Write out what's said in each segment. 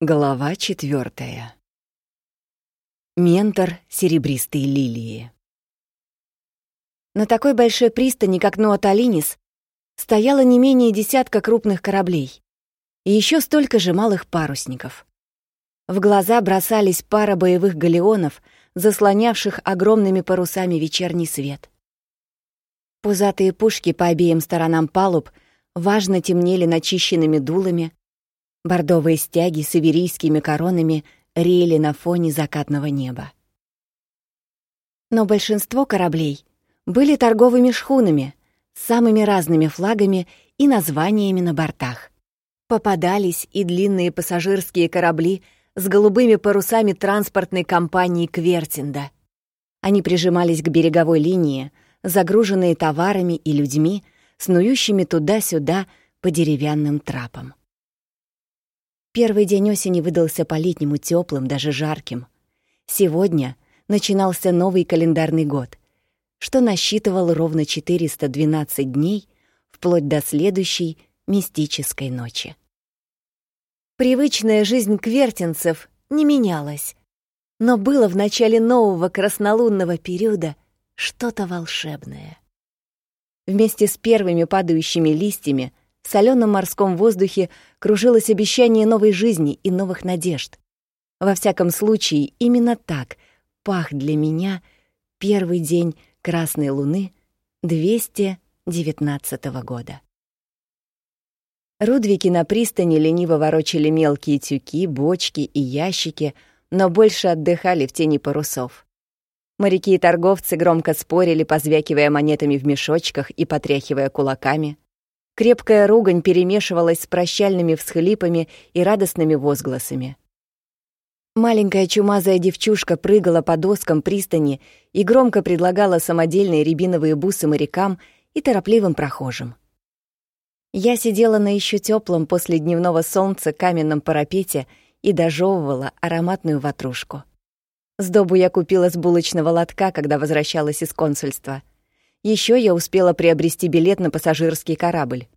Глава четвертая. Ментор серебристой лилии. На такой большой пристани, как Нуаталинис, стояло не менее десятка крупных кораблей и еще столько же малых парусников. В глаза бросались пара боевых галеонов, заслонявших огромными парусами вечерний свет. Пузатые пушки по обеим сторонам палуб важно темнели начищенными дулами, Бордовые стяги с иверийскими коронами реяли на фоне закатного неба. Но большинство кораблей были торговыми шхунами с самыми разными флагами и названиями на бортах. Попадались и длинные пассажирские корабли с голубыми парусами транспортной компании Квертинда. Они прижимались к береговой линии, загруженные товарами и людьми, снующими туда-сюда по деревянным трапам. Первый день осени выдался по-летнему теплым, даже жарким. Сегодня начинался новый календарный год, что насчитывал ровно 412 дней, вплоть до следующей мистической ночи. Привычная жизнь квертинцев не менялась, но было в начале нового краснолунного периода что-то волшебное. Вместе с первыми падающими листьями — в соленом морском воздухе кружилось обещание новой жизни и новых надежд. Во всяком случае, именно так пах для меня первый день Красной Луны 219 года. Рудвики на пристани лениво ворочали мелкие тюки, бочки и ящики, но больше отдыхали в тени парусов. Моряки и торговцы громко спорили, позвякивая монетами в мешочках и потряхивая кулаками. Крепкая ругань перемешивалась с прощальными всхлипами и радостными возгласами. Маленькая чумазая девчушка прыгала по доскам пристани и громко предлагала самодельные рябиновые бусы морякам и торопливым прохожим. Я сидела на еще теплом после дневного солнца каменном парапете и дожевывала ароматную ватрушку. Сдобу я купила с булочного лотка, когда возвращалась из консульства — еще я успела приобрести билет на пассажирский корабль.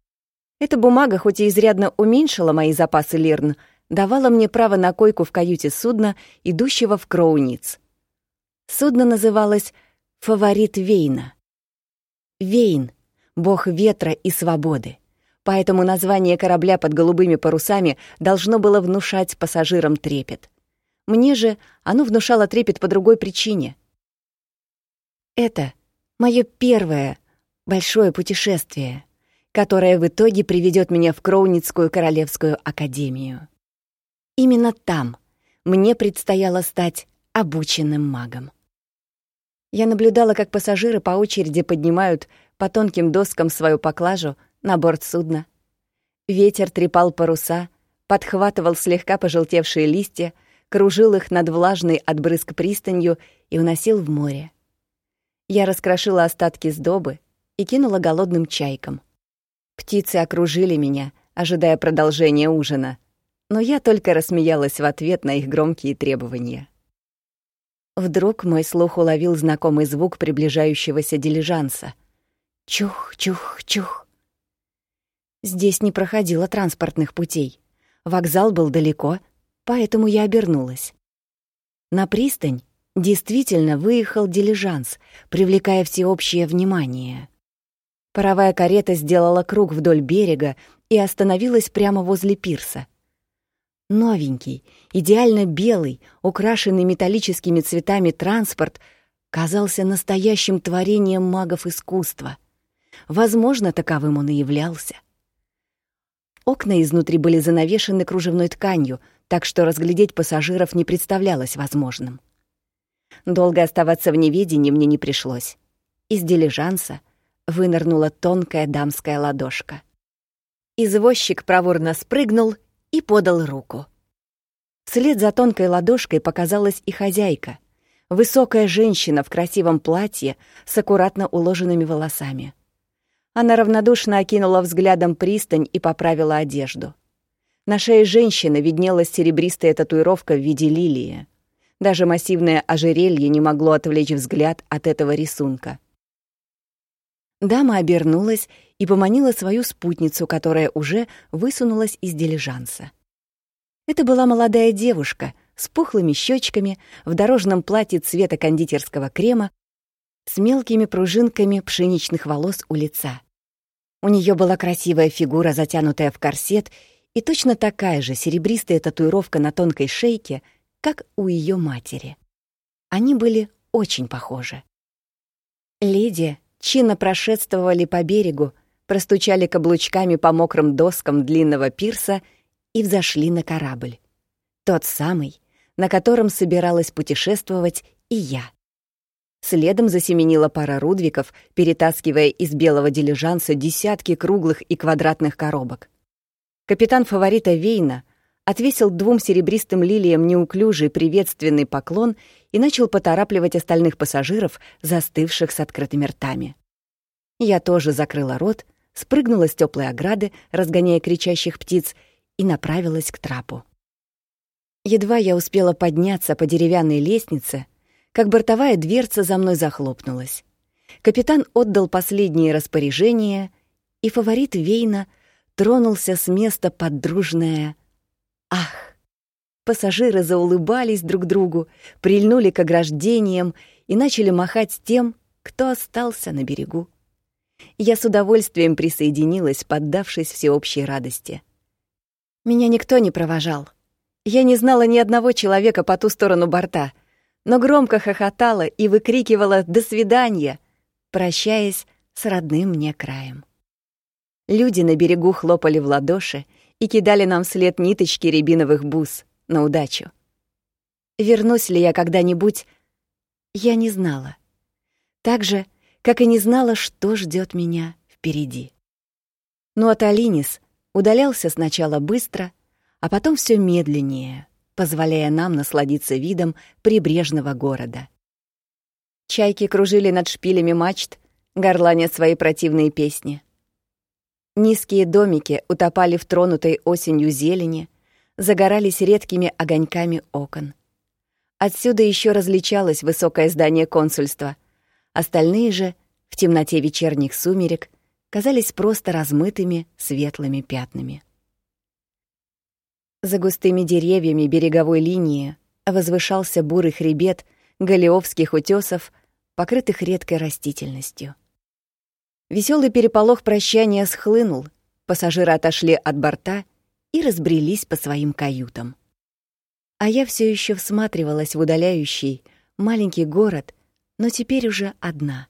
Эта бумага, хоть и изрядно уменьшила мои запасы Лирн, давала мне право на койку в каюте судна, идущего в Кроуниц. Судно называлось «Фаворит Вейна». Вейн — бог ветра и свободы. Поэтому название корабля под голубыми парусами должно было внушать пассажирам трепет. Мне же оно внушало трепет по другой причине. Это Мое первое большое путешествие, которое в итоге приведет меня в Кроуницкую Королевскую Академию. Именно там мне предстояло стать обученным магом. Я наблюдала, как пассажиры по очереди поднимают по тонким доскам свою поклажу на борт судна. Ветер трепал паруса, подхватывал слегка пожелтевшие листья, кружил их над влажной от брызг пристанью и уносил в море. Я раскрошила остатки сдобы и кинула голодным чайкам. Птицы окружили меня, ожидая продолжения ужина, но я только рассмеялась в ответ на их громкие требования. Вдруг мой слух уловил знакомый звук приближающегося дилижанса. Чух-чух-чух. Здесь не проходило транспортных путей. Вокзал был далеко, поэтому я обернулась. На пристань Действительно, выехал дилижанс, привлекая всеобщее внимание. Паровая карета сделала круг вдоль берега и остановилась прямо возле пирса. Новенький, идеально белый, украшенный металлическими цветами транспорт казался настоящим творением магов искусства. Возможно, таковым он и являлся. Окна изнутри были занавешены кружевной тканью, так что разглядеть пассажиров не представлялось возможным. Долго оставаться в неведении мне не пришлось. Из дилижанса вынырнула тонкая дамская ладошка. Извозчик проворно спрыгнул и подал руку. Вслед за тонкой ладошкой показалась и хозяйка, высокая женщина в красивом платье с аккуратно уложенными волосами. Она равнодушно окинула взглядом пристань и поправила одежду. На шее женщины виднелась серебристая татуировка в виде лилии. Даже массивное ожерелье не могло отвлечь взгляд от этого рисунка. Дама обернулась и поманила свою спутницу, которая уже высунулась из дилижанса. Это была молодая девушка с пухлыми щечками, в дорожном платье цвета кондитерского крема, с мелкими пружинками пшеничных волос у лица. У нее была красивая фигура, затянутая в корсет, и точно такая же серебристая татуировка на тонкой шейке, как у ее матери. Они были очень похожи. Леди чинно прошествовали по берегу, простучали каблучками по мокрым доскам длинного пирса и взошли на корабль. Тот самый, на котором собиралась путешествовать и я. Следом засеменила пара рудвиков, перетаскивая из белого дилижанса десятки круглых и квадратных коробок. Капитан фаворита Вейна отвесил двум серебристым лилиям неуклюжий приветственный поклон и начал поторапливать остальных пассажиров, застывших с открытыми ртами. Я тоже закрыла рот, спрыгнула с теплой ограды, разгоняя кричащих птиц, и направилась к трапу. Едва я успела подняться по деревянной лестнице, как бортовая дверца за мной захлопнулась. Капитан отдал последние распоряжения, и фаворит Вейна тронулся с места под дружное «Ах!». Пассажиры заулыбались друг другу, прильнули к ограждениям и начали махать тем, кто остался на берегу. Я с удовольствием присоединилась, поддавшись всеобщей радости. Меня никто не провожал. Я не знала ни одного человека по ту сторону борта, но громко хохотала и выкрикивала «До свидания!», прощаясь с родным мне краем. Люди на берегу хлопали в ладоши и кидали нам вслед ниточки рябиновых бус на удачу. Вернусь ли я когда-нибудь, я не знала. Так же, как и не знала, что ждет меня впереди. Но Аталинис удалялся сначала быстро, а потом все медленнее, позволяя нам насладиться видом прибрежного города. Чайки кружили над шпилями мачт, горланя свои противные песни. Низкие домики утопали в тронутой осенью зелени, загорались редкими огоньками окон. Отсюда еще различалось высокое здание консульства. Остальные же, в темноте вечерних сумерек, казались просто размытыми светлыми пятнами. За густыми деревьями береговой линии возвышался бурый хребет галеовских утесов, покрытых редкой растительностью. Веселый переполох прощания схлынул, пассажиры отошли от борта и разбрелись по своим каютам. А я все еще всматривалась в удаляющий маленький город, но теперь уже одна.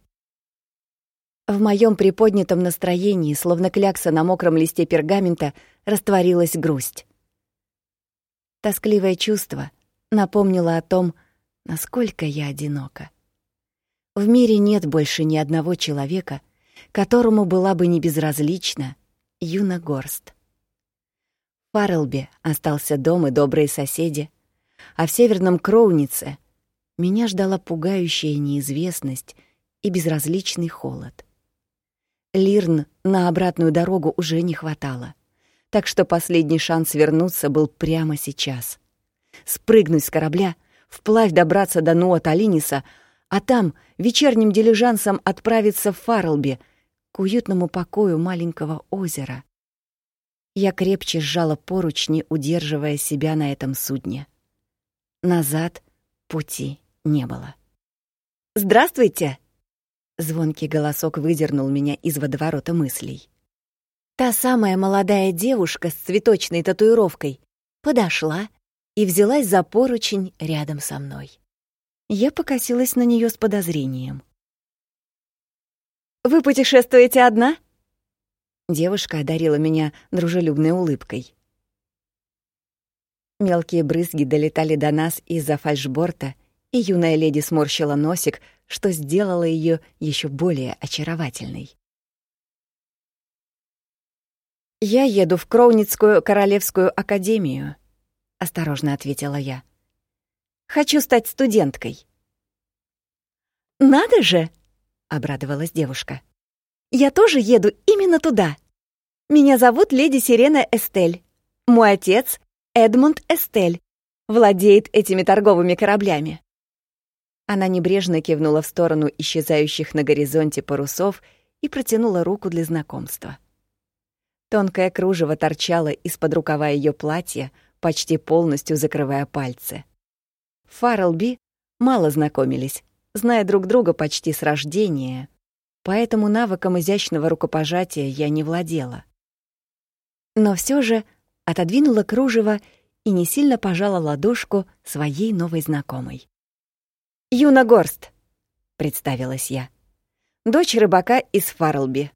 В моем приподнятом настроении, словно клякса на мокром листе пергамента, растворилась грусть. Тоскливое чувство напомнило о том, насколько я одинока. В мире нет больше ни одного человека, которому была бы не безразлична Юна Горст. Фарлби остался дом и добрые соседи, а в северном Кроунице меня ждала пугающая неизвестность и безразличный холод. Лирн на обратную дорогу уже не хватало, так что последний шанс вернуться был прямо сейчас. Спрыгнуть с корабля, вплавь добраться до Нуа-Талиниса, а там вечерним дилижансом отправиться в Фарлби, к уютному покою маленького озера. Я крепче сжала поручни, удерживая себя на этом судне. Назад пути не было. «Здравствуйте!» Звонкий голосок выдернул меня из водоворота мыслей. Та самая молодая девушка с цветочной татуировкой подошла и взялась за поручень рядом со мной. Я покосилась на нее с подозрением. «Вы путешествуете одна?» Девушка одарила меня дружелюбной улыбкой. Мелкие брызги долетали до нас из-за фальшборта, и юная леди сморщила носик, что сделало ее еще более очаровательной. «Я еду в Кроуницкую Королевскую Академию», — осторожно ответила я. «Хочу стать студенткой». «Надо же!» — обрадовалась девушка. «Я тоже еду именно туда. Меня зовут леди Сирена Эстель. Мой отец — Эдмунд Эстель, владеет этими торговыми кораблями. Она небрежно кивнула в сторону исчезающих на горизонте парусов и протянула руку для знакомства. Тонкое кружево торчало из-под рукава ее платья, почти полностью закрывая пальцы. Фарлби мало знакомились, зная друг друга почти с рождения, поэтому навыком изящного рукопожатия я не владела. Но все же отодвинула кружево и не сильно пожала ладошку своей новой знакомой. «Юна Горст», — представилась я, — «дочь рыбака из Фарлби».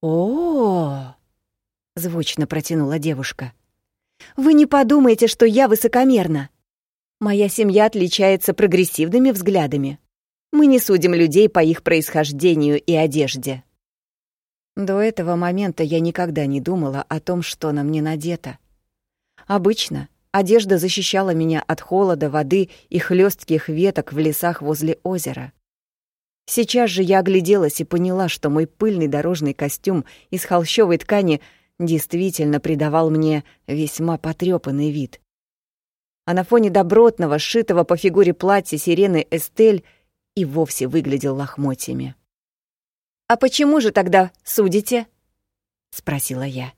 «О-о-о!» — звучно протянула девушка. «Вы не подумайте, что я высокомерна. Моя семья отличается прогрессивными взглядами. Мы не судим людей по их происхождению и одежде». До этого момента я никогда не думала о том, что на мне надето. Обычно одежда защищала меня от холода, воды и хлестких веток в лесах возле озера. Сейчас же я огляделась и поняла, что мой пыльный дорожный костюм из холщовой ткани действительно придавал мне весьма потрёпанный вид. А на фоне добротного, сшитого по фигуре платья сирены Эстель и вовсе выглядел лохмотьями. «А почему же тогда судите?» — спросила я.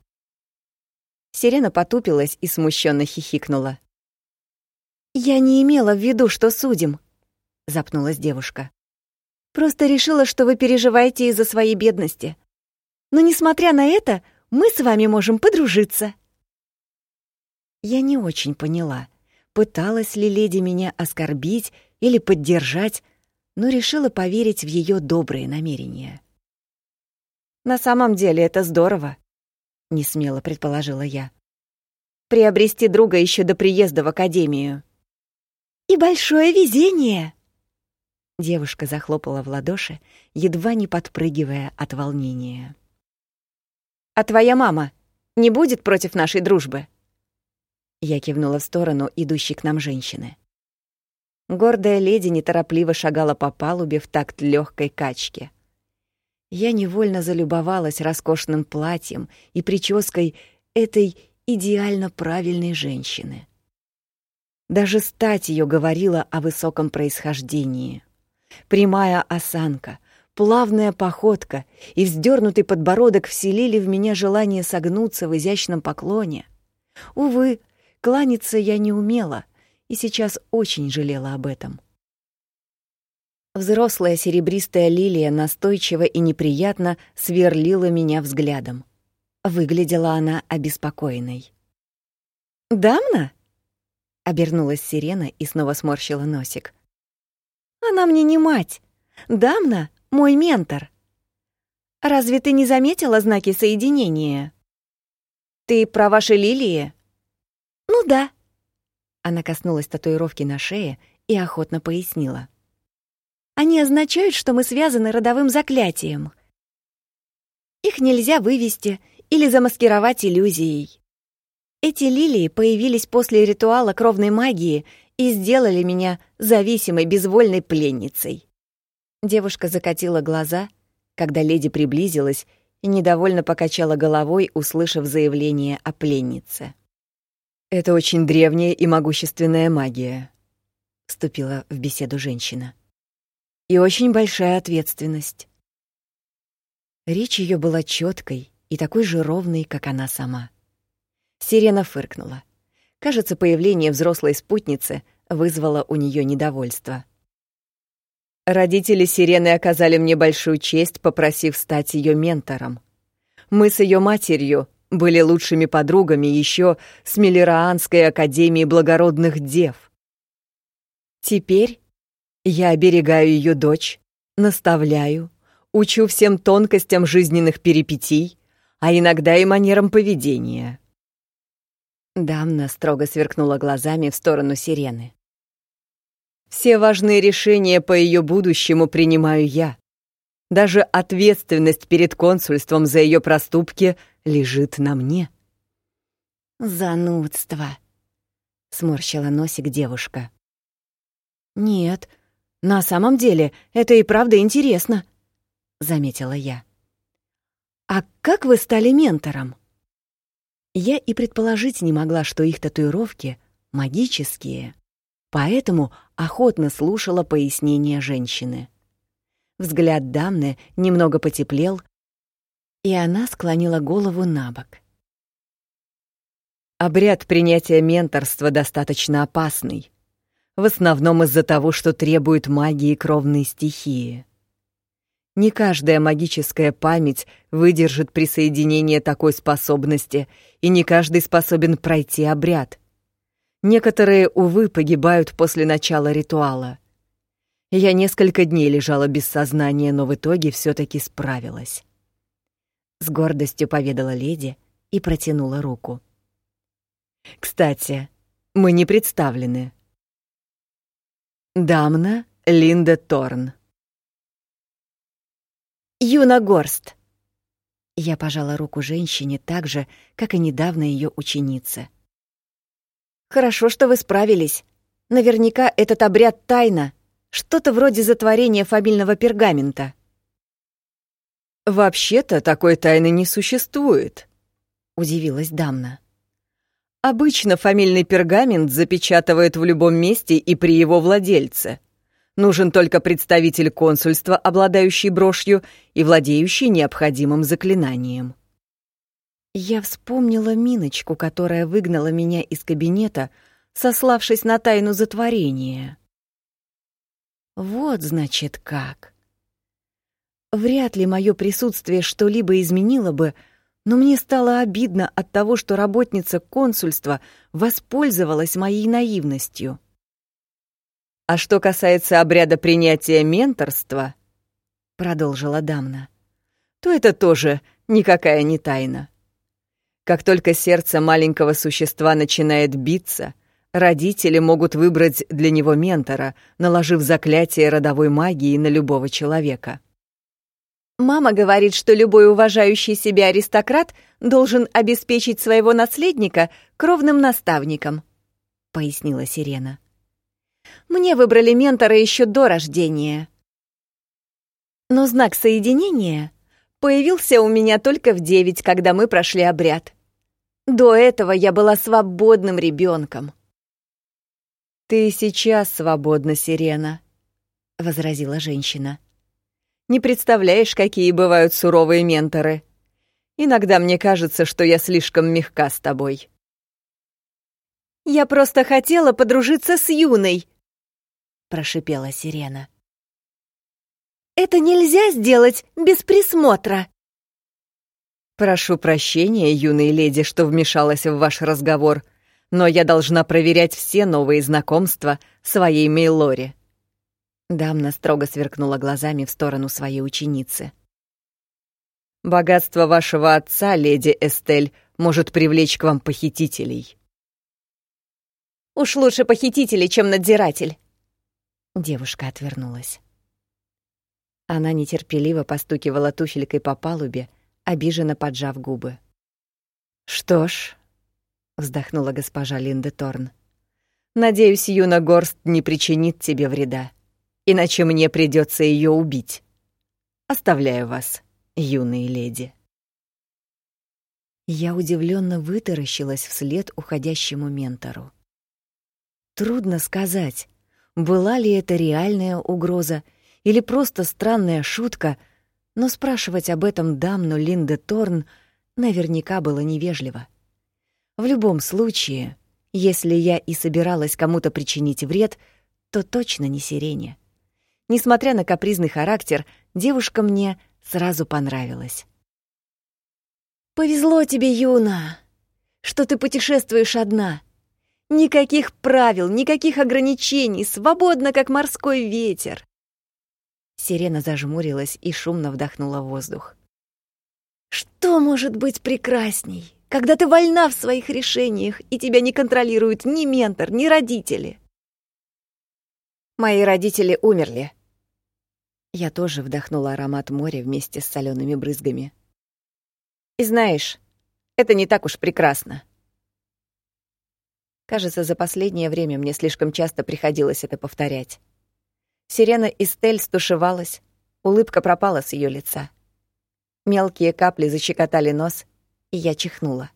Сирена потупилась и смущенно хихикнула. «Я не имела в виду, что судим», — запнулась девушка. «Просто решила, что вы переживаете из-за своей бедности. Но, несмотря на это, мы с вами можем подружиться». Я не очень поняла, пыталась ли леди меня оскорбить или поддержать, но решила поверить в ее добрые намерения. «На самом деле это здорово», — несмело предположила я. «Приобрести друга еще до приезда в академию». «И большое везение!» Девушка захлопала в ладоши, едва не подпрыгивая от волнения. «А твоя мама не будет против нашей дружбы?» Я кивнула в сторону идущей к нам женщины. Гордая леди неторопливо шагала по палубе в такт легкой качки. Я невольно залюбовалась роскошным платьем и прической этой идеально правильной женщины. Даже стать ее говорила о высоком происхождении. Прямая осанка, плавная походка и вздернутый подбородок вселили в меня желание согнуться в изящном поклоне. Увы, кланяться я не умела и сейчас очень жалела об этом. Взрослая серебристая лилия настойчиво и неприятно сверлила меня взглядом. Выглядела она обеспокоенной. «Дамна?» — обернулась сирена и снова сморщила носик. «Она мне не мать. Дамна — мой ментор. Разве ты не заметила знаки соединения?» «Ты про ваши лилии?» «Ну да». Она коснулась татуировки на шее и охотно пояснила. Они означают, что мы связаны родовым заклятием. Их нельзя вывести или замаскировать иллюзией. Эти лилии появились после ритуала кровной магии и сделали меня зависимой безвольной пленницей. Девушка закатила глаза, когда леди приблизилась и недовольно покачала головой, услышав заявление о пленнице. «Это очень древняя и могущественная магия», — вступила в беседу женщина и очень большая ответственность. Речь ее была четкой и такой же ровной, как она сама. Сирена фыркнула. Кажется, появление взрослой спутницы вызвало у нее недовольство. Родители Сирены оказали мне большую честь, попросив стать ее ментором. Мы с ее матерью были лучшими подругами еще с Миллераанской академии благородных дев. Теперь я оберегаю ее дочь, наставляю, учу всем тонкостям жизненных перипетий, а иногда и манерам поведения. Дамна строго сверкнула глазами в сторону сирены. Все важные решения по ее будущему принимаю я. Даже ответственность перед консульством за ее проступки лежит на мне. «Занудство», — сморщила носик девушка. «Нет, на самом деле, это и правда интересно, заметила я. А как вы стали ментором? Я и предположить не могла, что их татуировки магические, поэтому охотно слушала пояснения женщины. Взгляд дамны немного потеплел, и она склонила голову на бок. Обряд принятия менторства достаточно опасный, в основном из-за того, что требует магии кровной стихии. Не каждая магическая память выдержит присоединение такой способности, и не каждый способен пройти обряд. Некоторые, увы, погибают после начала ритуала. Я несколько дней лежала без сознания, но в итоге все таки справилась. С гордостью поведала леди и протянула руку. Кстати, мы не представлены. Дамна Линда Торн. Юна Горст. Я пожала руку женщине так же, как и недавно ее ученице. Хорошо, что вы справились. Наверняка этот обряд тайна, что-то вроде затворения фамильного пергамента. Вообще-то такой тайны не существует, удивилась Дамна. Обычно фамильный пергамент запечатывают в любом месте и при его владельце. Нужен только представитель консульства, обладающий брошью и владеющий необходимым заклинанием. Я вспомнила Миночку, которая выгнала меня из кабинета, сославшись на тайну затворения. Вот, значит, как. Вряд ли мое присутствие что-либо изменило бы, но мне стало обидно от того, что работница консульства воспользовалась моей наивностью. А что касается обряда принятия менторства, продолжила Дамна, то это тоже никакая не тайна. Как только сердце маленького существа начинает биться, родители могут выбрать для него ментора, наложив заклятие родовой магии на любого человека. Мама говорит, что любой уважающий себя аристократ должен обеспечить своего наследника кровным наставником, пояснила Сирена. Мне выбрали ментора еще до рождения. Но знак соединения появился у меня только в девять, когда мы прошли обряд. До этого я была свободным ребенком. Ты сейчас свободна, Сирена, возразила женщина. Не представляешь, какие бывают суровые менторы. Иногда мне кажется, что я слишком мягка с тобой. Я просто хотела подружиться с Юной, прошипела Сирена. Это нельзя сделать без присмотра. Прошу прощения, юная леди, что вмешалась в ваш разговор, но я должна проверять все новые знакомства своей Мейлоре. Дамна строго сверкнула глазами в сторону своей ученицы. «Богатство вашего отца, леди Эстель, может привлечь к вам похитителей». «Уж лучше похититель, чем надзиратель». Девушка отвернулась. Она нетерпеливо постукивала туфелькой по палубе, обиженно поджав губы. «Что ж», — вздохнула госпожа Линде Торн, — «надеюсь, Юна Горст не причинит тебе вреда иначе мне придется ее убить. Оставляю вас, юные леди. Я удивленно вытаращилась вслед уходящему ментору. Трудно сказать, была ли это реальная угроза или просто странная шутка, но спрашивать об этом дамну Линде Торн наверняка было невежливо. В любом случае, если я и собиралась кому-то причинить вред, то точно не сирене. Несмотря на капризный характер, девушка мне сразу понравилась. «Повезло тебе, Юна, что ты путешествуешь одна. Никаких правил, никаких ограничений, свободно, как морской ветер». Сирена зажмурилась и шумно вдохнула воздух. «Что может быть прекрасней, когда ты вольна в своих решениях, и тебя не контролируют ни ментор, ни родители?» «Мои родители умерли», я тоже вдохнула аромат моря вместе с солеными брызгами. И знаешь, это не так уж прекрасно. Кажется, за последнее время мне слишком часто приходилось это повторять. Сирена Истель стушевалась, улыбка пропала с ее лица. Мелкие капли защекотали нос, и я чихнула.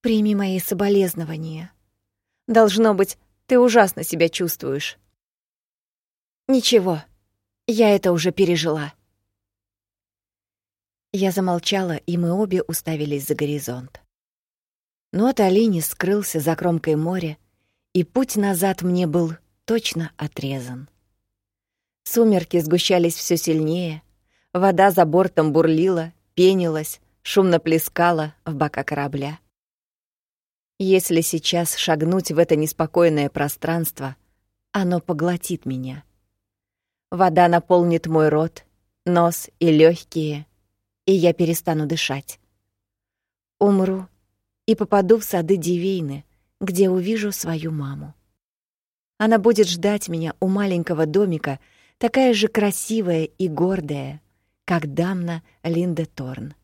«Прими мои соболезнования. Должно быть, ты ужасно себя чувствуешь». «Ничего», я это уже пережила. Я замолчала, и мы обе уставились за горизонт. Но Алини скрылся за кромкой моря, и путь назад мне был точно отрезан. Сумерки сгущались все сильнее, вода за бортом бурлила, пенилась, шумно плескала в бока корабля. Если сейчас шагнуть в это неспокойное пространство, оно поглотит меня. Вода наполнит мой рот, нос и легкие, и я перестану дышать. Умру и попаду в сады Дивейны, где увижу свою маму. Она будет ждать меня у маленького домика, такая же красивая и гордая, как Дамна Линда Торн.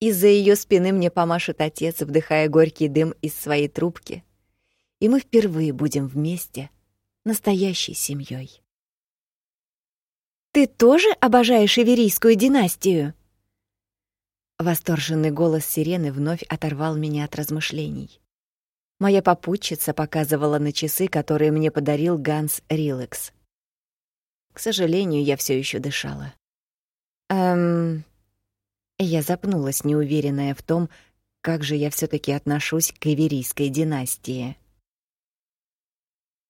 Из-за ее спины мне помашет отец, вдыхая горький дым из своей трубки, и мы впервые будем вместе, настоящей семьей. «Ты тоже обожаешь Иверийскую династию?» Восторженный голос сирены вновь оторвал меня от размышлений. Моя попутчица показывала на часы, которые мне подарил Ганс Рилекс. К сожалению, я все еще дышала. Эм, я запнулась, неуверенная в том, как же я все таки отношусь к Иверийской династии.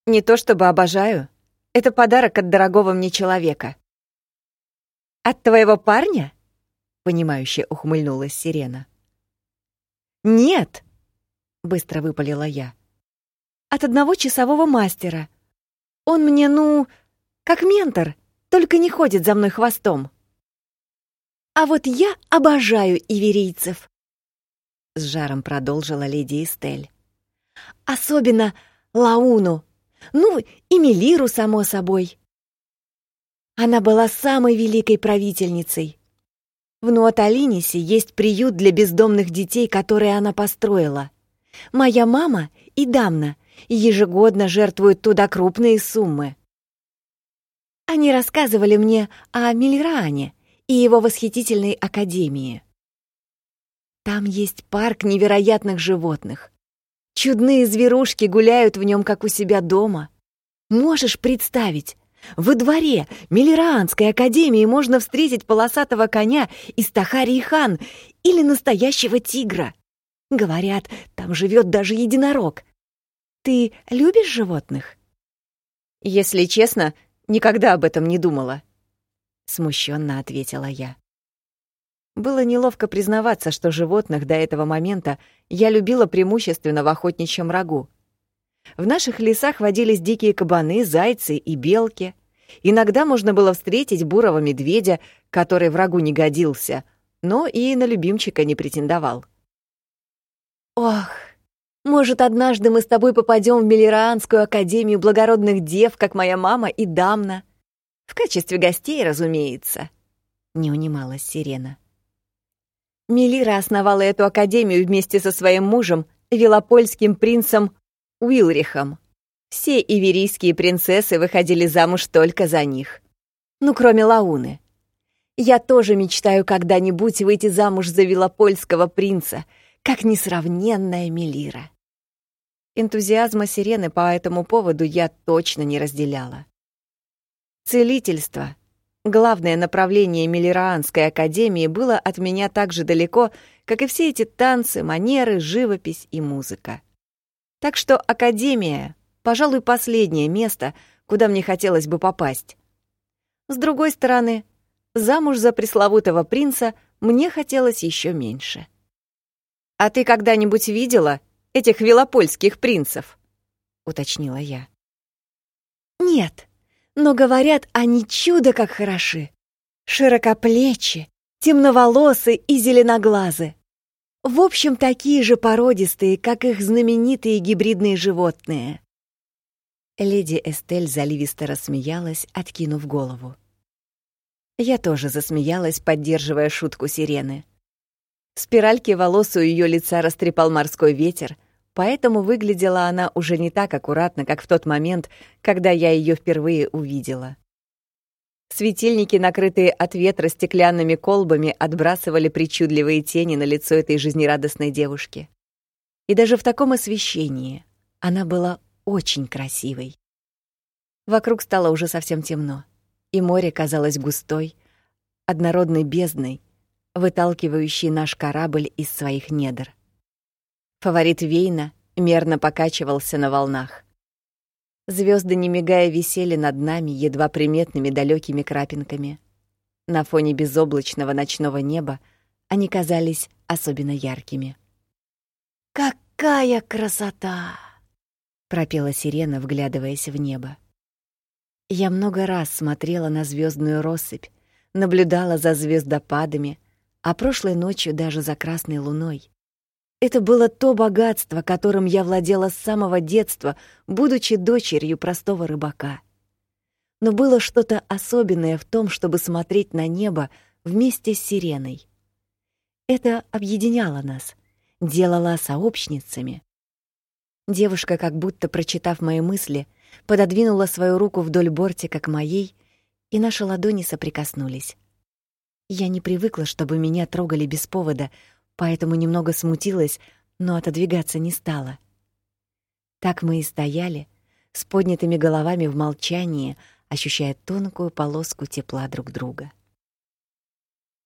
Не то чтобы обожаю, это подарок от дорогого мне человека. От твоего парня? понимающе ухмыльнулась Сирена. Нет, быстро выпалила я. От одного часового мастера. Он мне, ну, как ментор, только не ходит за мной хвостом. А вот я обожаю иверийцев, с жаром продолжила леди Эстель. Особенно Лауну, ну и Мелиру, само собой. Она была самой великой правительницей. В Нуаталинисе есть приют для бездомных детей, который она построила. Моя мама и Дамна ежегодно жертвуют туда крупные суммы. Они рассказывали мне о Мильраане, и его восхитительной академии. Там есть парк невероятных животных. Чудные зверушки гуляют в нем, как у себя дома. Можешь представить, во дворе Миллераанской академии можно встретить полосатого коня из Тахарии хан или настоящего тигра. Говорят, там живет даже единорог. Ты любишь животных? Если честно, никогда об этом не думала смущенно ответила я. Было неловко признаваться, что животных до этого момента я любила преимущественно в охотничьем рагу. В наших лесах водились дикие кабаны, зайцы и белки. Иногда можно было встретить бурого медведя, который врагу не годился, но и на любимчика не претендовал. «Ох, может, однажды мы с тобой попадем в Миллераанскую академию благородных дев, как моя мама и Дамна», в качестве гостей, разумеется, не унималась Сирена. Мелира основала эту академию вместе со своим мужем, велопольским принцем Уилрихом. Все иверийские принцессы выходили замуж только за них. Ну, кроме Лауны. Я тоже мечтаю когда-нибудь выйти замуж за велопольского принца, как несравненная Мелира. Энтузиазма Сирены по этому поводу я точно не разделяла. Целительство, главное направление Миллераанской академии, было от меня так же далеко, как и все эти танцы, манеры, живопись и музыка. Так что академия, пожалуй, последнее место, куда мне хотелось бы попасть. С другой стороны, замуж за пресловутого принца мне хотелось еще меньше. «А ты когда-нибудь видела этих велопольских принцев?» — уточнила я. «Нет», но говорят, они чудо как хороши. Широкоплечи, темноволосы и зеленоглазы. В общем, такие же породистые, как их знаменитые гибридные животные. Леди Эстель заливисто рассмеялась, откинув голову. Я тоже засмеялась, поддерживая шутку сирены. Спиральки волос у ее лица растрепал морской ветер, Поэтому выглядела она уже не так аккуратно, как в тот момент, когда я ее впервые увидела. Светильники, накрытые от ветра стеклянными колбами, отбрасывали причудливые тени на лицо этой жизнерадостной девушки. И даже в таком освещении она была очень красивой. Вокруг стало уже совсем темно, и море казалось густой, однородной бездной, выталкивающей наш корабль из своих недр. Фаворит Вейна мерно покачивался на волнах. Звезды, не мигая, висели над нами едва приметными далекими крапинками. На фоне безоблачного ночного неба они казались особенно яркими. «Какая красота!» — пропела сирена, вглядываясь в небо. Я много раз смотрела на звездную россыпь, наблюдала за звездопадами, а прошлой ночью даже за красной луной. Это было то богатство, которым я владела с самого детства, будучи дочерью простого рыбака. Но было что-то особенное в том, чтобы смотреть на небо вместе с сиреной. Это объединяло нас, делало сообщницами. Девушка, как будто прочитав мои мысли, пододвинула свою руку вдоль бортика к моей, и наши ладони соприкоснулись. Я не привыкла, чтобы меня трогали без повода, поэтому немного смутилась, но отодвигаться не стала. Так мы и стояли, с поднятыми головами в молчании, ощущая тонкую полоску тепла друг друга.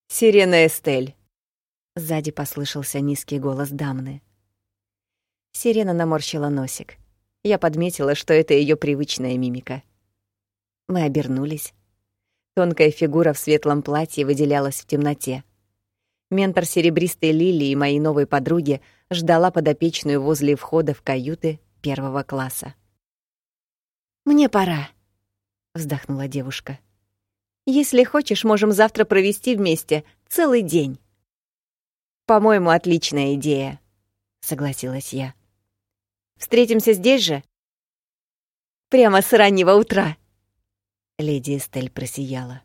«Сирена Эстель!» Сзади послышался низкий голос Дамны. Сирена наморщила носик. Я подметила, что это ее привычная мимика. Мы обернулись. Тонкая фигура в светлом платье выделялась в темноте. Ментор серебристой лилии моей новой подруги ждала подопечную возле входа в каюты первого класса. «Мне пора», — вздохнула девушка. «Если хочешь, можем завтра провести вместе целый день». «По-моему, отличная идея», — согласилась я. «Встретимся здесь же?» «Прямо с раннего утра», — леди Эстель просияла.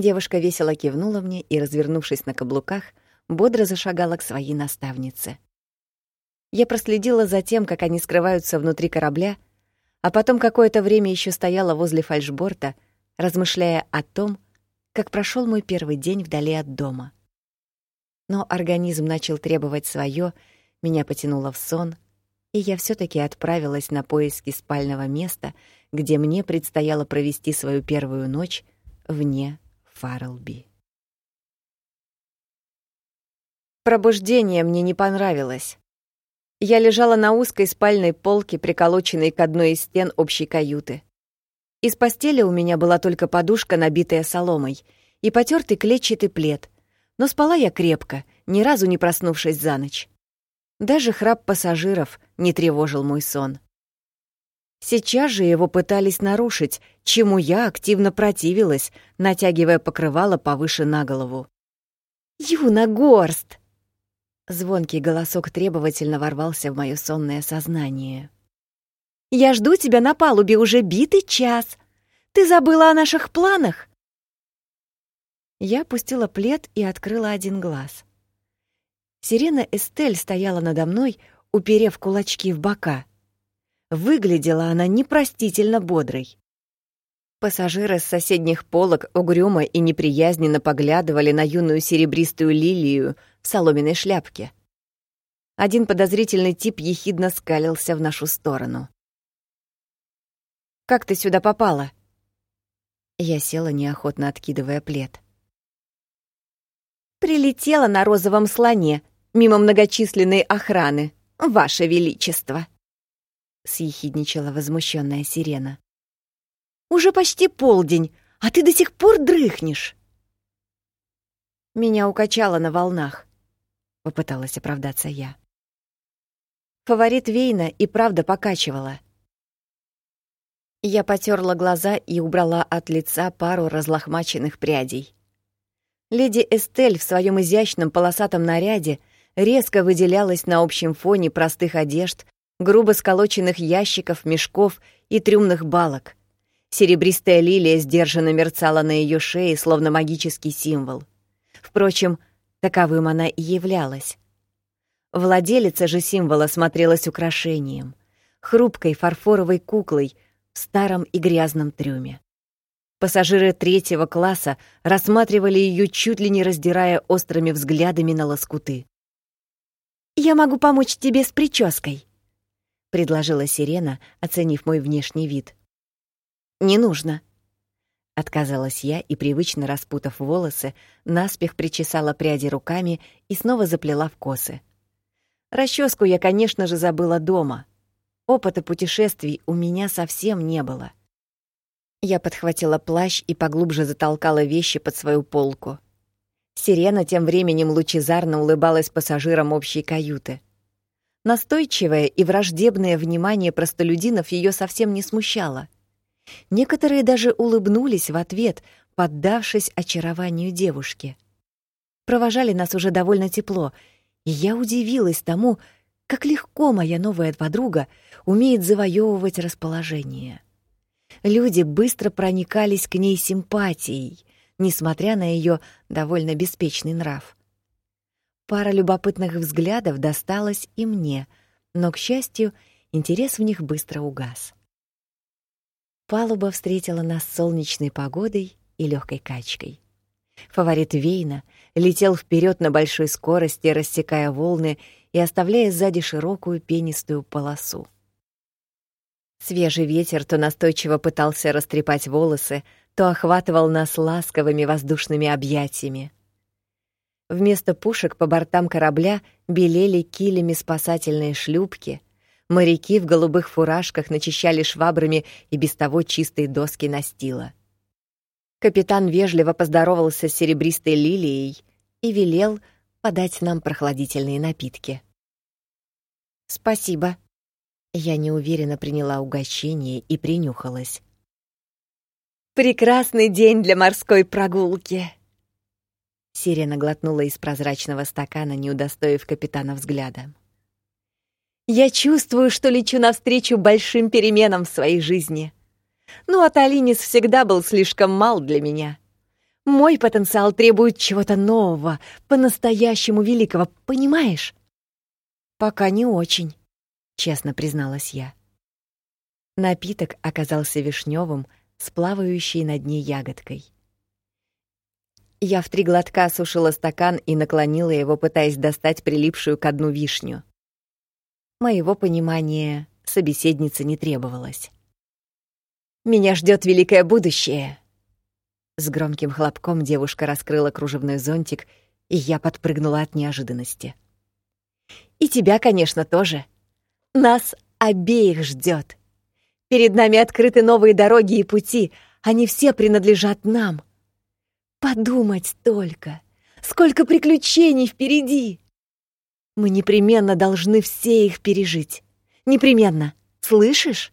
Девушка весело кивнула мне и, развернувшись на каблуках, бодро зашагала к своей наставнице. Я проследила за тем, как они скрываются внутри корабля, а потом какое-то время еще стояла возле фальшборта, размышляя о том, как прошел мой первый день вдали от дома. Но организм начал требовать свое, меня потянуло в сон, и я все таки отправилась на поиски спального места, где мне предстояло провести свою первую ночь вне Фарлби. Пробуждение мне не понравилось. Я лежала на узкой спальной полке, приколоченной к одной из стен общей каюты. Из постели у меня была только подушка, набитая соломой, и потертый клетчатый плед, но спала я крепко, ни разу не проснувшись за ночь. Даже храп пассажиров не тревожил мой сон. Сейчас же его пытались нарушить, чему я активно противилась, натягивая покрывало повыше на голову. «Юна Горст!» Звонкий голосок требовательно ворвался в моё сонное сознание. «Я жду тебя на палубе уже битый час. Ты забыла о наших планах?» Я опустила плед и открыла один глаз. Сирена Эстель стояла надо мной, уперев кулачки в бока — Выглядела она непростительно бодрой. Пассажиры с соседних полок угрюмо и неприязненно поглядывали на юную серебристую лилию в соломенной шляпке. Один подозрительный тип ехидно скалился в нашу сторону. «Как ты сюда попала?» Я села, неохотно откидывая плед. «Прилетела на розовом слоне, мимо многочисленной охраны, Ваше Величество!» — съехидничала возмущенная сирена. «Уже почти полдень, а ты до сих пор дрыхнешь!» Меня укачало на волнах, — попыталась оправдаться я. Фаворит Вейна и правда покачивала. Я потерла глаза и убрала от лица пару разлохмаченных прядей. Леди Эстель в своем изящном полосатом наряде резко выделялась на общем фоне простых одежд грубо сколоченных ящиков, мешков и трюмных балок. Серебристая лилия сдержанно мерцала на ее шее, словно магический символ. Впрочем, таковым она и являлась. Владелица же символа смотрелась украшением, хрупкой фарфоровой куклой в старом и грязном трюме. Пассажиры третьего класса рассматривали ее чуть ли не раздирая острыми взглядами на лоскуты. «Я могу помочь тебе с прической», — предложила Сирена, оценив мой внешний вид. «Не нужно», — отказалась я и, привычно распутав волосы, наспех причесала пряди руками и снова заплела в косы. Расческу я, конечно же, забыла дома. Опыта путешествий у меня совсем не было. Я подхватила плащ и поглубже затолкала вещи под свою полку. Сирена тем временем лучезарно улыбалась пассажирам общей каюты. Настойчивое и враждебное внимание простолюдинов ее совсем не смущало. Некоторые даже улыбнулись в ответ, поддавшись очарованию девушки. Провожали нас уже довольно тепло, и я удивилась тому, как легко моя новая подруга умеет завоевывать расположение. Люди быстро проникались к ней симпатией, несмотря на ее довольно беспечный нрав. Пара любопытных взглядов досталась и мне, но, к счастью, интерес в них быстро угас. Палуба встретила нас солнечной погодой и легкой качкой. Фаворит Вейна летел вперед на большой скорости, рассекая волны и оставляя сзади широкую пенистую полосу. Свежий ветер то настойчиво пытался растрепать волосы, то охватывал нас ласковыми воздушными объятиями. Вместо пушек по бортам корабля белели килями спасательные шлюпки. Моряки в голубых фуражках начищали швабрами и без того чистые доски настила. Капитан вежливо поздоровался с серебристой лилией и велел подать нам прохладительные напитки. «Спасибо». Я неуверенно приняла угощение и принюхалась. «Прекрасный день для морской прогулки!» Сирена глотнула из прозрачного стакана, не удостоив капитана взгляда. «Я чувствую, что лечу навстречу большим переменам в своей жизни. Ну, а Талинис всегда был слишком мал для меня. Мой потенциал требует чего-то нового, по-настоящему великого, понимаешь?» «Пока не очень», — честно призналась я. Напиток оказался вишневым, с плавающей на дне ягодкой. Я в три глотка осушила стакан и наклонила его, пытаясь достать прилипшую к дну вишню. Моего понимания собеседнице не требовалось. «Меня ждет великое будущее!» С громким хлопком девушка раскрыла кружевной зонтик, и я подпрыгнула от неожиданности. «И тебя, конечно, тоже. Нас обеих ждет. Перед нами открыты новые дороги и пути, они все принадлежат нам. Подумать только, сколько приключений впереди! Мы непременно должны все их пережить. Непременно. Слышишь?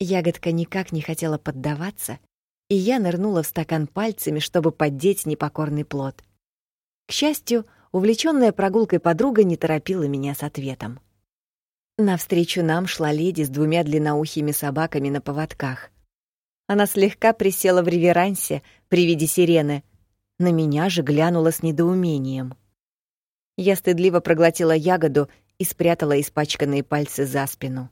Ягодка никак не хотела поддаваться, и я нырнула в стакан пальцами, чтобы поддеть непокорный плод. К счастью, увлечённая прогулкой подруга не торопила меня с ответом. Навстречу нам шла леди с двумя длинноухими собаками на поводках. Она слегка присела в реверансе при виде сирены. На меня же глянула с недоумением. Я стыдливо проглотила ягоду и спрятала испачканные пальцы за спину.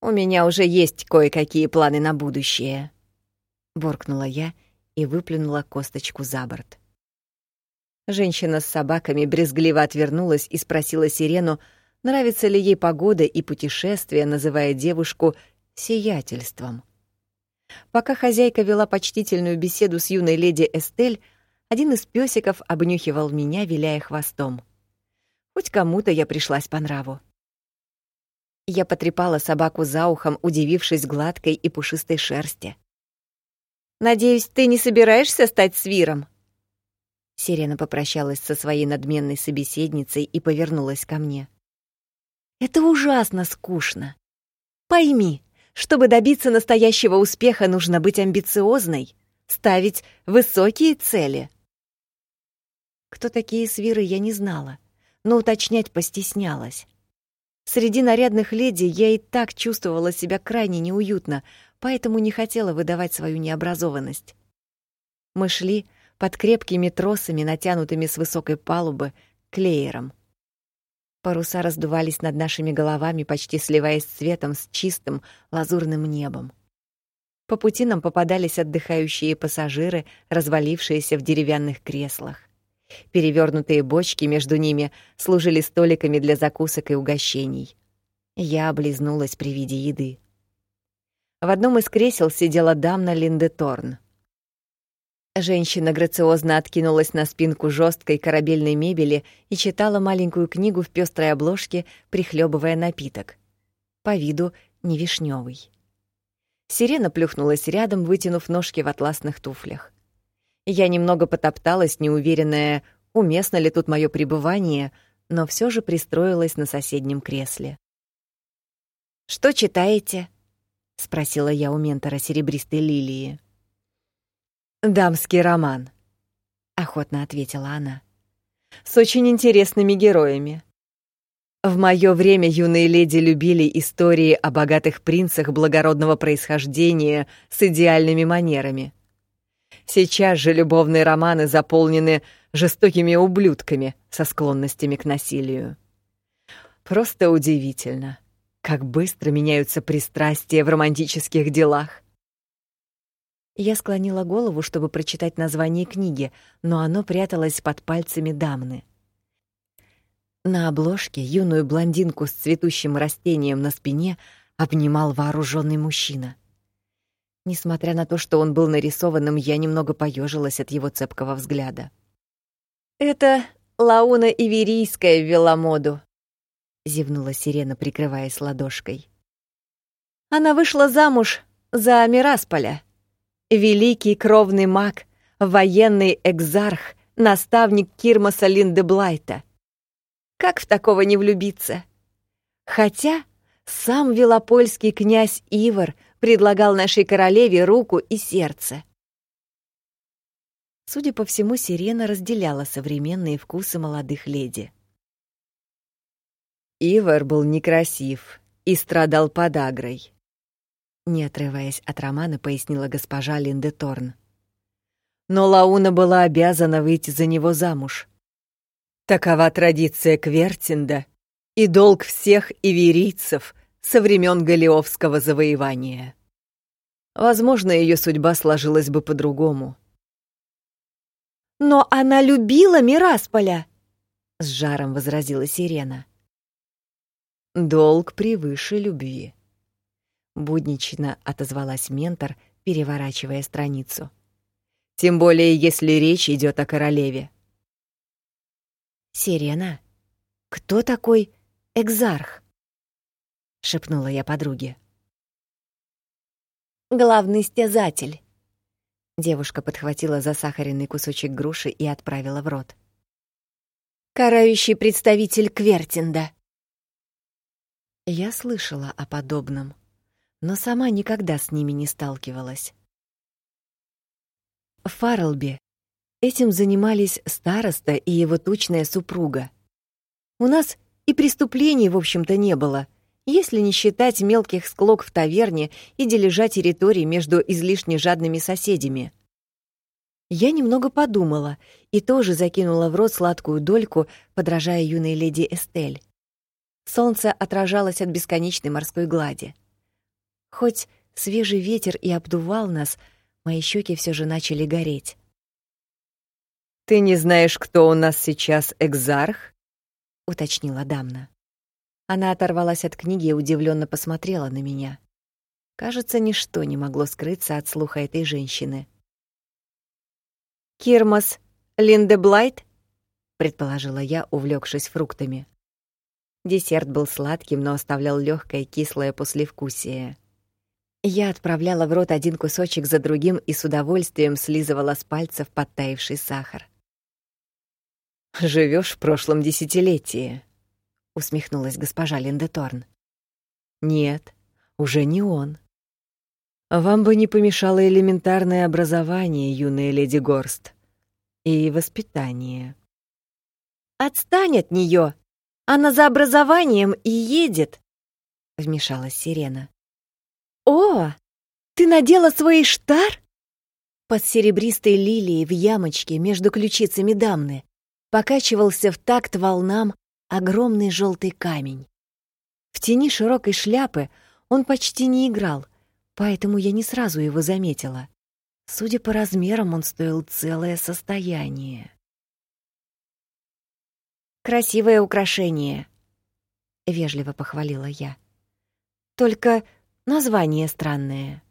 «У меня уже есть кое-какие планы на будущее», — буркнула я и выплюнула косточку за борт. Женщина с собаками брезгливо отвернулась и спросила Сирену, нравится ли ей погода и путешествие, называя девушку «сиятельством». Пока хозяйка вела почтительную беседу с юной леди Эстель, один из пёсиков обнюхивал меня, виляя хвостом. Хоть кому-то я пришлась по нраву. Я потрепала собаку за ухом, удивившись гладкой и пушистой шерсти. «Надеюсь, ты не собираешься стать свиром?» Сирена попрощалась со своей надменной собеседницей и повернулась ко мне. «Это ужасно скучно. Пойми, чтобы добиться настоящего успеха, нужно быть амбициозной, ставить высокие цели. Кто такие свиры, я не знала, но уточнять постеснялась. Среди нарядных леди я и так чувствовала себя крайне неуютно, поэтому не хотела выдавать свою необразованность. Мы шли под крепкими тросами, натянутыми с высокой палубы, клеером — Паруса раздувались над нашими головами, почти сливаясь цветом с чистым лазурным небом. По пути нам попадались отдыхающие пассажиры, развалившиеся в деревянных креслах. Перевернутые бочки между ними служили столиками для закусок и угощений. Я облизнулась при виде еды. В одном из кресел сидела дамна Линде Торн. Женщина грациозно откинулась на спинку жесткой корабельной мебели и читала маленькую книгу в пестрой обложке, прихлебывая напиток. По виду не вишневый. Сирена плюхнулась рядом, вытянув ножки в атласных туфлях. Я немного потопталась, неуверенная, уместно ли тут мое пребывание, но все же пристроилась на соседнем кресле. «Что читаете?» — спросила я у ментора серебристой лилии. «Дамский роман», — охотно ответила она. «С очень интересными героями. В мое время юные леди любили истории о богатых принцах благородного происхождения с идеальными манерами. Сейчас же любовные романы заполнены жестокими ублюдками со склонностями к насилию. Просто удивительно, как быстро меняются пристрастия в романтических делах. Я склонила голову, чтобы прочитать название книги, но оно пряталось под пальцами дамны. На обложке юную блондинку с цветущим растением на спине обнимал вооруженный мужчина. Несмотря на то, что он был нарисованным, я немного поежилась от его цепкого взгляда. «Это Лауна Иверийская ввела моду», — зевнула Сирена, прикрываясь ладошкой. «Она вышла замуж за Мирасполя» великий кровный маг, военный экзарх, наставник Кирмаса Линдеблайта. Как в такого не влюбиться? Хотя сам велопольский князь Ивар предлагал нашей королеве руку и сердце. Судя по всему, Сирена разделяла современные вкусы молодых леди. Ивар был некрасив и страдал подагрой. Не отрываясь от романа, пояснила госпожа Линде Торн. Но Лауна была обязана выйти за него замуж. Такова традиция Квертинда и долг всех иверийцев со времен Галиовского завоевания. Возможно, ее судьба сложилась бы по-другому. «Но она любила Мирасполя!» — с жаром возразила Сирена. «Долг превыше любви», буднично отозвалась ментор, переворачивая страницу. Тем более, если речь идет о королеве. Сирена, кто такой экзарх? шепнула я подруге. Главный стязатель. Девушка подхватила засахаренный кусочек груши и отправила в рот. Карающий представитель Квертинда. Я слышала о подобном но сама никогда с ними не сталкивалась. В Фарлби этим занимались староста и его тучная супруга. У нас и преступлений, в общем-то, не было, если не считать мелких склок в таверне и дележа территорий между излишне жадными соседями. Я немного подумала и тоже закинула в рот сладкую дольку, подражая юной леди Эстель. Солнце отражалось от бесконечной морской глади. Хоть свежий ветер и обдувал нас, мои щеки все же начали гореть. «Ты не знаешь, кто у нас сейчас экзарх?» — уточнила Дамна. Она оторвалась от книги и удивленно посмотрела на меня. Кажется, ничто не могло скрыться от слуха этой женщины. «Кирмас Линдеблайт?» — предположила я, увлекшись фруктами. Десерт был сладким, но оставлял легкое кислое послевкусие. Я отправляла в рот один кусочек за другим и с удовольствием слизывала с пальцев подтаивший сахар. Живешь в прошлом десятилетии», — усмехнулась госпожа Линдеторн. «Нет, уже не он. Вам бы не помешало элементарное образование, юная леди Горст, и воспитание». «Отстань от нее! Она за образованием и едет!» — вмешалась Сирена. «О, ты надела свой штар?» Под серебристой лилией в ямочке между ключицами дамны покачивался в такт волнам огромный желтый камень. В тени широкой шляпы он почти не играл, поэтому я не сразу его заметила. Судя по размерам, он стоил целое состояние. «Красивое украшение», — вежливо похвалила я. «Только Название странное.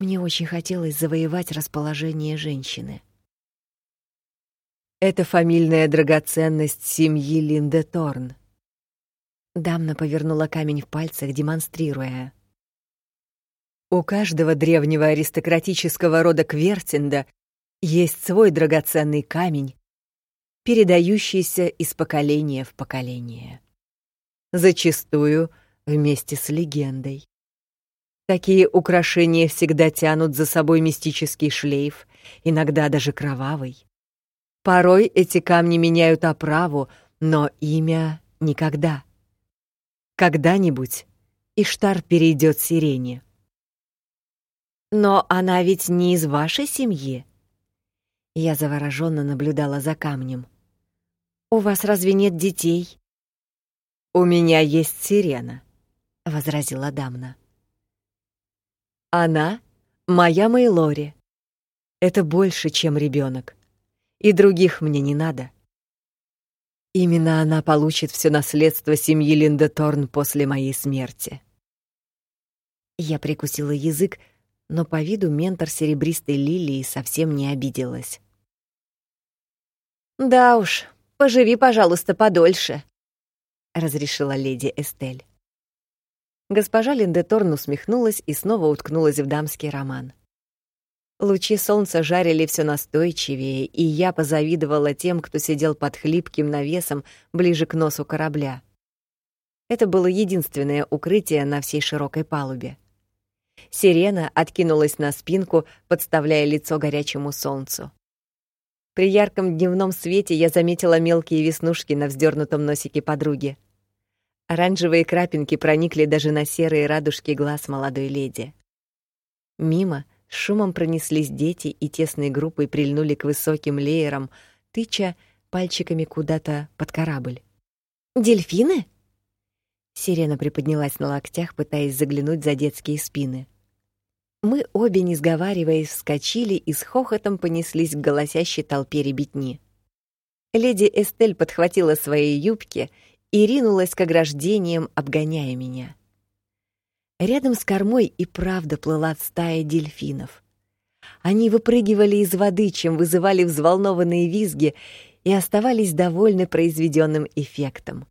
Мне очень хотелось завоевать расположение женщины. Это фамильная драгоценность семьи Линде Торн. Дамна повернула камень в пальцах, демонстрируя. У каждого древнего аристократического рода Квертинда есть свой драгоценный камень, передающийся из поколения в поколение. Зачастую вместе с легендой. Такие украшения всегда тянут за собой мистический шлейф, иногда даже кровавый. Порой эти камни меняют оправу, но имя никогда. Когда-нибудь Иштар перейдет Сирене. Но она ведь не из вашей семьи. Я завороженно наблюдала за камнем. У вас разве нет детей? У меня есть Сирена, возразила Дамна. Она моя Мейлори. Это больше, чем ребенок. И других мне не надо. Именно она получит все наследство семьи Линда Торн после моей смерти. Я прикусила язык, но по виду ментор серебристой лилии совсем не обиделась. Да уж, поживи, пожалуйста, подольше, разрешила леди Эстель. Госпожа Линдеторн усмехнулась и снова уткнулась в дамский роман. Лучи солнца жарили все настойчивее, и я позавидовала тем, кто сидел под хлипким навесом ближе к носу корабля. Это было единственное укрытие на всей широкой палубе. Сирена откинулась на спинку, подставляя лицо горячему солнцу. При ярком дневном свете я заметила мелкие веснушки на вздернутом носике подруги. Оранжевые крапинки проникли даже на серые радужки глаз молодой леди. Мимо шумом пронеслись дети и тесной группой прильнули к высоким леерам, тыча пальчиками куда-то под корабль. «Дельфины?» Сирена приподнялась на локтях, пытаясь заглянуть за детские спины. Мы обе, не сговариваясь, вскочили и с хохотом понеслись к голосящей толпе ребятни. Леди Эстель подхватила свои юбки и ринулась к ограждениям, обгоняя меня. Рядом с кормой и правда плыла стая дельфинов. Они выпрыгивали из воды, чем вызывали взволнованные визги, и оставались довольны произведенным эффектом.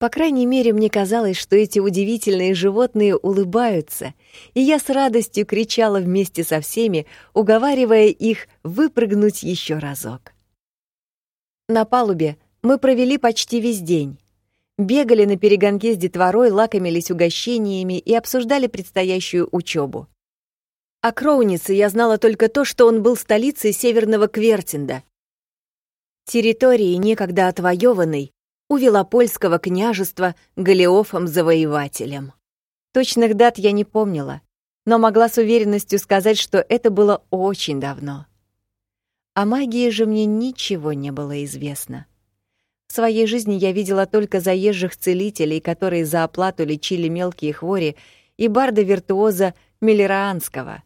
По крайней мере, мне казалось, что эти удивительные животные улыбаются, и я с радостью кричала вместе со всеми, уговаривая их выпрыгнуть еще разок. На палубе мы провели почти весь день бегали на перегонке с детворой, лакомились угощениями и обсуждали предстоящую учебу. О Кроунице я знала только то, что он был столицей северного Квертинда, территории, некогда отвоеванной у Велопольского княжества Голиофом-завоевателем. Точных дат я не помнила, но могла с уверенностью сказать, что это было очень давно. О магии же мне ничего не было известно. В своей жизни я видела только заезжих целителей, которые за оплату лечили мелкие хвори, и барда-виртуоза Миллераанского.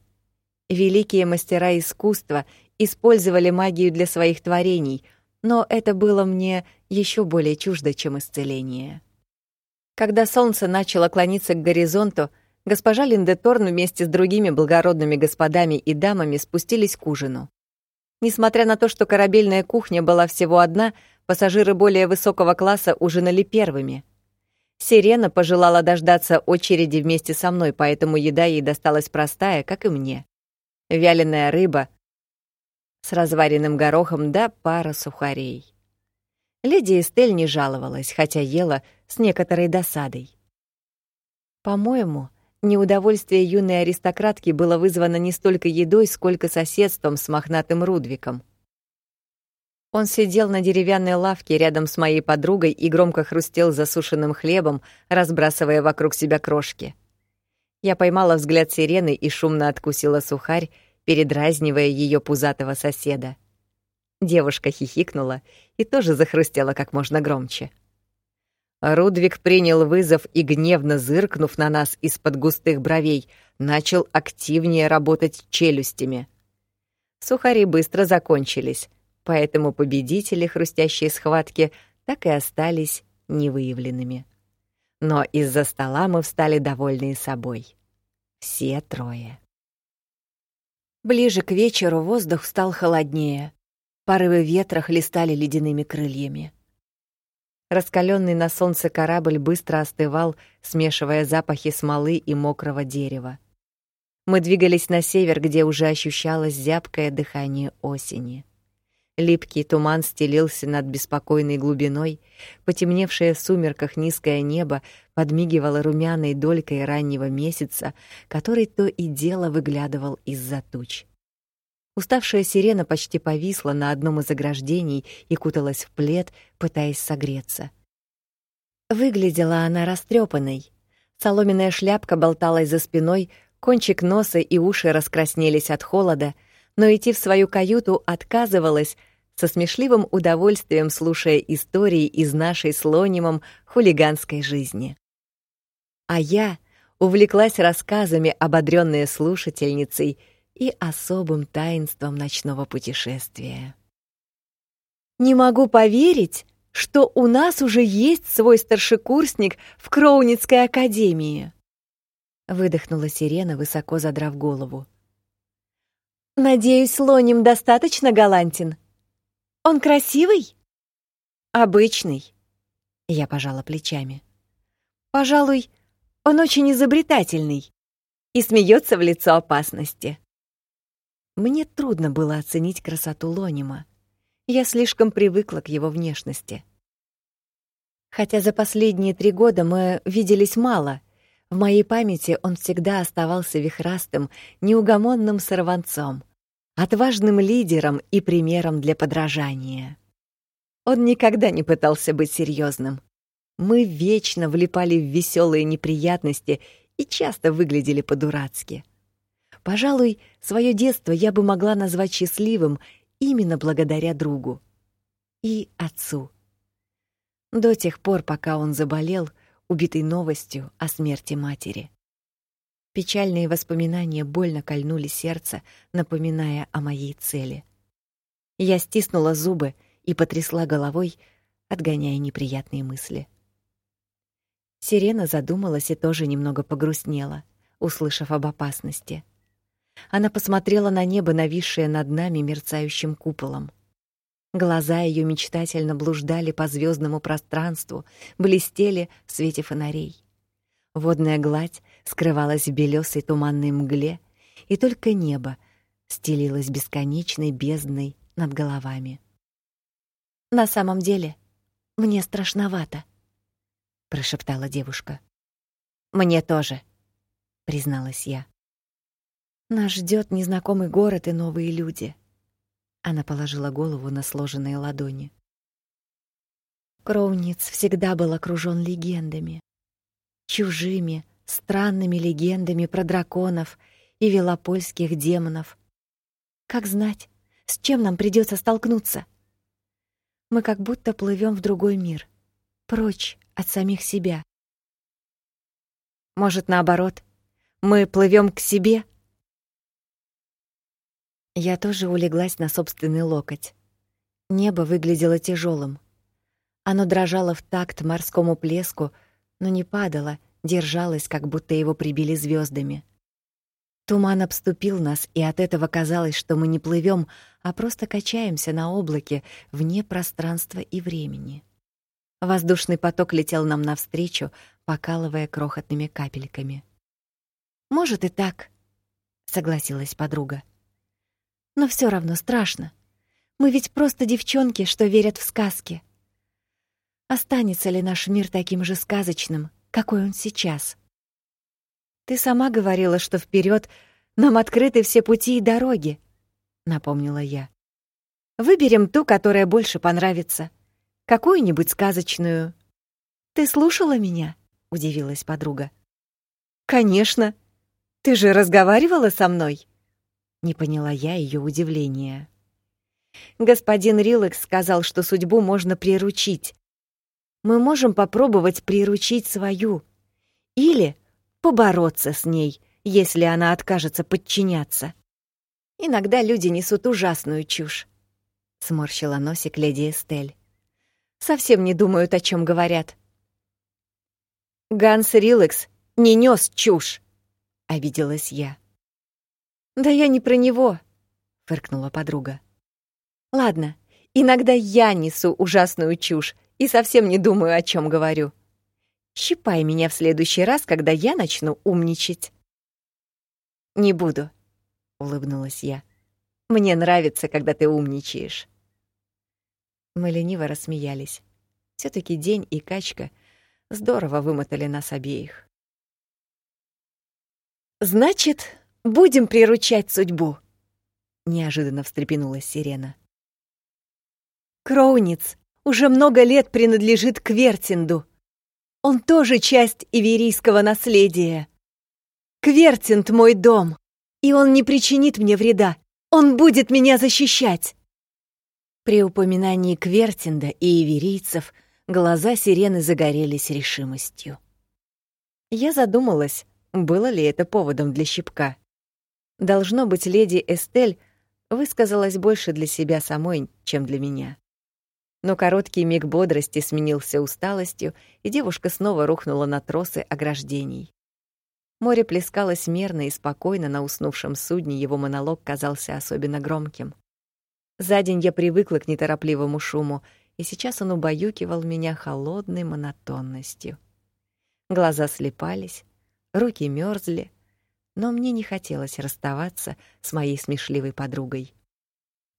Великие мастера искусства использовали магию для своих творений, но это было мне еще более чуждо, чем исцеление. Когда солнце начало клониться к горизонту, госпожа Линдеторн вместе с другими благородными господами и дамами спустились к ужину. Несмотря на то, что корабельная кухня была всего одна, Пассажиры более высокого класса ужинали первыми. Сирена пожелала дождаться очереди вместе со мной, поэтому еда ей досталась простая, как и мне. Вяленая рыба с разваренным горохом да пара сухарей. Леди Эстель не жаловалась, хотя ела с некоторой досадой. По-моему, неудовольствие юной аристократки было вызвано не столько едой, сколько соседством с мохнатым Рудвиком. Он сидел на деревянной лавке рядом с моей подругой и громко хрустел засушенным хлебом, разбрасывая вокруг себя крошки. Я поймала взгляд сирены и шумно откусила сухарь, передразнивая ее пузатого соседа. Девушка хихикнула и тоже захрустела как можно громче. Рудвик принял вызов и, гневно зыркнув на нас из-под густых бровей, начал активнее работать челюстями. Сухари быстро закончились, поэтому победители хрустящей схватки так и остались невыявленными. Но из-за стола мы встали довольные собой. Все трое. Ближе к вечеру воздух стал холоднее. Порывы ветра хлестали ледяными крыльями. Раскаленный на солнце корабль быстро остывал, смешивая запахи смолы и мокрого дерева. Мы двигались на север, где уже ощущалось зябкое дыхание осени. Липкий туман стелился над беспокойной глубиной, потемневшее в сумерках низкое небо подмигивало румяной долькой раннего месяца, который то и дело выглядывал из-за туч. Уставшая сирена почти повисла на одном из ограждений и куталась в плед, пытаясь согреться. Выглядела она растрепанной. Соломенная шляпка болталась за спиной, кончик носа и уши раскраснелись от холода, но идти в свою каюту отказывалась, со смешливым удовольствием слушая истории из нашей слонимом хулиганской жизни. А я увлеклась рассказами, ободрённая слушательницей, и особым таинством ночного путешествия. «Не могу поверить, что у нас уже есть свой старшекурсник в Кроуницкой академии!» Выдохнула сирена, высоко задрав голову. «Надеюсь, Лоним достаточно галантен?» Он красивый? Обычный. Я пожала плечами. Пожалуй, он очень изобретательный и смеется в лицо опасности. Мне трудно было оценить красоту Лонима. Я слишком привыкла к его внешности. Хотя за последние три года мы виделись мало, в моей памяти он всегда оставался вихрастым, неугомонным сорванцом, отважным лидером и примером для подражания. Он никогда не пытался быть серьезным. Мы вечно влипали в веселые неприятности и часто выглядели по-дурацки. Пожалуй, свое детство я бы могла назвать счастливым именно благодаря другу и отцу. До тех пор, пока он заболел, убитый новостью о смерти матери. Печальные воспоминания больно кольнули сердце, напоминая о моей цели. Я стиснула зубы и потрясла головой, отгоняя неприятные мысли. Сирена задумалась и тоже немного погрустнела, услышав об опасности. Она посмотрела на небо, нависшее над нами мерцающим куполом. Глаза ее мечтательно блуждали по звездному пространству, блестели в свете фонарей. Водная гладь скрывалась в белесой туманной мгле, и только небо стелилось бесконечной бездной над головами. На самом деле, мне страшновато, прошептала девушка. Мне тоже, призналась я. Нас ждет незнакомый город и новые люди. Она положила голову на сложенные ладони. Кроуниц всегда был окружен легендами чужими, странными легендами про драконов и велопольских демонов. Как знать, с чем нам придется столкнуться? Мы как будто плывем в другой мир, прочь от самих себя. Может, наоборот, мы плывем к себе? Я тоже улеглась на собственный локоть. Небо выглядело тяжелым. Оно дрожало в такт морскому плеску, но не падала, держалась, как будто его прибили звездами. Туман обступил нас, и от этого казалось, что мы не плывем, а просто качаемся на облаке вне пространства и времени. Воздушный поток летел нам навстречу, покалывая крохотными капельками. Может и так, согласилась подруга. Но все равно страшно. Мы ведь просто девчонки, что верят в сказки. Останется ли наш мир таким же сказочным, какой он сейчас? Ты сама говорила, что вперед нам открыты все пути и дороги, напомнила я. Выберем ту, которая больше понравится. Какую-нибудь сказочную. Ты слушала меня? удивилась подруга. Конечно. Ты же разговаривала со мной. Не поняла я ее удивления. Господин Рилекс сказал, что судьбу можно приручить, мы можем попробовать приручить свою или побороться с ней, если она откажется подчиняться. Иногда люди несут ужасную чушь. Сморщила носик леди Эстель. Совсем не думают, о чем говорят. Ганс Риллекс не нес чушь, обиделась я. Да я не про него, фыркнула подруга. Ладно, иногда я несу ужасную чушь и совсем не думаю, о чем говорю. Щипай меня в следующий раз, когда я начну умничать. Не буду, улыбнулась я. Мне нравится, когда ты умничаешь. Мы лениво рассмеялись. все таки день и качка здорово вымотали нас обеих. Значит, будем приручать судьбу, неожиданно встрепенулась Сирена. Кроуниц уже много лет принадлежит к Вертинду. Он тоже часть иверийского наследия. Квертинд мой дом, и он не причинит мне вреда. Он будет меня защищать. При упоминании Квертинда и иверийцев глаза сирены загорелись решимостью. Я задумалась, было ли это поводом для щипка. Должно быть, леди Эстель высказалась больше для себя самой, чем для меня. Но короткий миг бодрости сменился усталостью, и девушка снова рухнула на тросы ограждений. Море плескалось мерно и спокойно на уснувшем судне, его монолог казался особенно громким. За день я привыкла к неторопливому шуму, и сейчас он убаюкивал меня холодной монотонностью. Глаза слепались, руки мерзли, но мне не хотелось расставаться с моей смешливой подругой.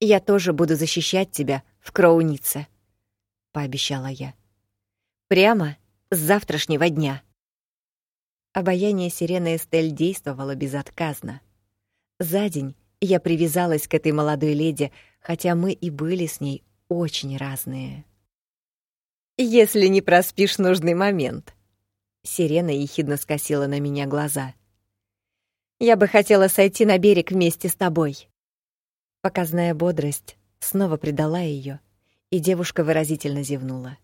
«Я тоже буду защищать тебя в Кроунице», — пообещала я. «Прямо с завтрашнего дня». Обаяние сирены Эстель действовало безотказно. За день я привязалась к этой молодой леди, хотя мы и были с ней очень разные. «Если не проспишь нужный момент», — сирена ехидно скосила на меня глаза. «Я бы хотела сойти на берег вместе с тобой». Показная бодрость снова предала ее, и девушка выразительно зевнула.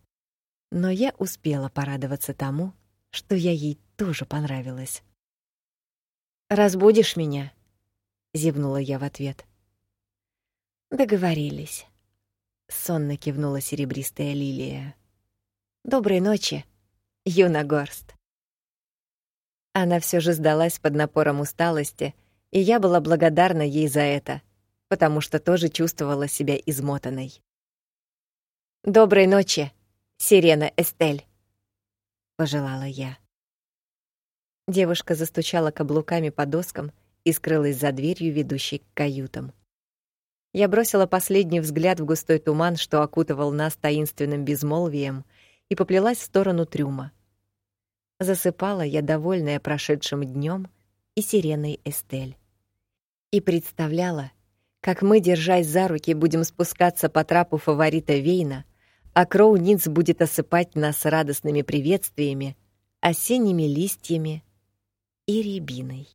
Но я успела порадоваться тому, что я ей тоже понравилась. «Разбудишь меня?» — зевнула я в ответ. «Договорились», — сонно кивнула серебристая лилия. «Доброй ночи, Юна Горст». Она все же сдалась под напором усталости, и я была благодарна ей за это, потому что тоже чувствовала себя измотанной. «Доброй ночи, Сирена Эстель», — пожелала я. Девушка застучала каблуками по доскам и скрылась за дверью, ведущей к каютам. Я бросила последний взгляд в густой туман, что окутывал нас таинственным безмолвием, и поплелась в сторону трюма. Засыпала я, довольная прошедшим днем и сиреной Эстель. И представляла, как мы, держась за руки, будем спускаться по трапу фаворита Вейна, а Кроу Ниц будет осыпать нас радостными приветствиями, осенними листьями, и рябиной.